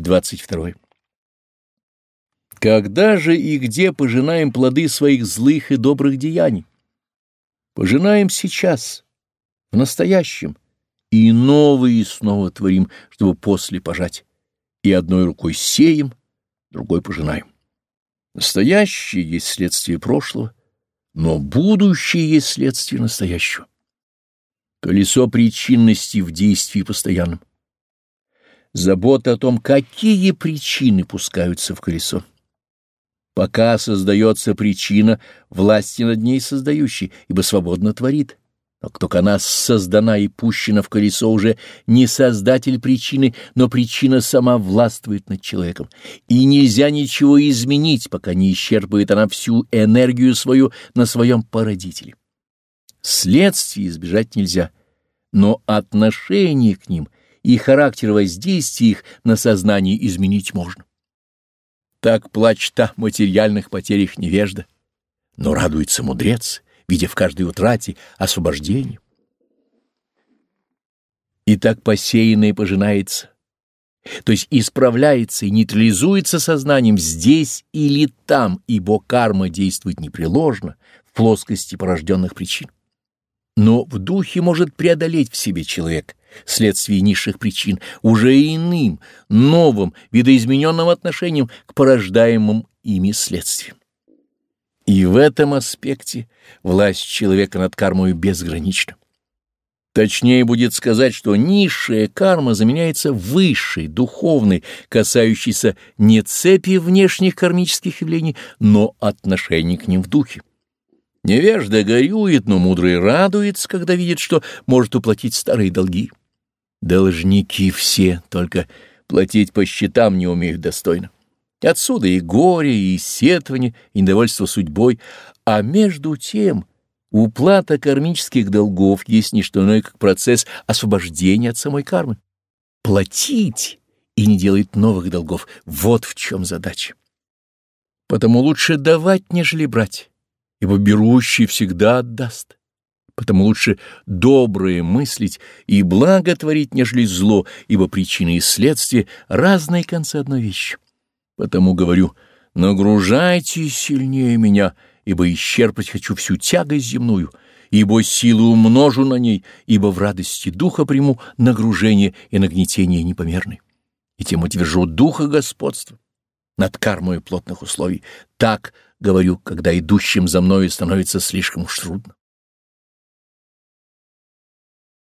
Июль 22. Когда же и где пожинаем плоды своих злых и добрых деяний? Пожинаем сейчас, в настоящем, и новые снова творим, чтобы после пожать. И одной рукой сеем, другой пожинаем. Настоящее есть следствие прошлого, но будущее есть следствие настоящего. Колесо причинности в действии постоянном. Забота о том, какие причины пускаются в колесо. Пока создается причина, власти над ней создающей, ибо свободно творит. Но как только она создана и пущена в колесо, уже не создатель причины, но причина сама властвует над человеком. И нельзя ничего изменить, пока не исчерпывает она всю энергию свою на своем породителе. Следствий избежать нельзя, но отношение к ним и характер воздействия их на сознание изменить можно. Так плачет о материальных потерях невежда, но радуется мудрец, видя в каждой утрате освобождение. И так посеянное пожинается, то есть исправляется и нейтрализуется сознанием здесь или там, ибо карма действует непреложно в плоскости порожденных причин. Но в духе может преодолеть в себе человек вследствие низших причин, уже иным, новым, видоизмененным отношением к порождаемым ими следствиям. И в этом аспекте власть человека над кармой безгранична. Точнее будет сказать, что низшая карма заменяется высшей, духовной, касающейся не цепи внешних кармических явлений, но отношений к ним в духе. Невежда горюет, но мудрый радуется, когда видит, что может уплатить старые долги. Должники все, только платить по счетам не умеют достойно. Отсюда и горе, и сетование, и недовольство судьбой, а между тем уплата кармических долгов есть не что иное, как процесс освобождения от самой кармы. Платить и не делать новых долгов — вот в чем задача. Потому лучше давать, нежели брать, ибо берущий всегда отдаст. Потому лучше доброе мыслить и благо творить, нежели зло, ибо причины и следствия — разные концы одной вещи. Потому говорю, нагружайте сильнее меня, ибо исчерпать хочу всю тягость земную, ибо силу умножу на ней, ибо в радости духа приму нагружение и нагнетение непомерны. И тем утвержу духа господства над кармой плотных условий. Так говорю, когда идущим за мною становится слишком уж трудно.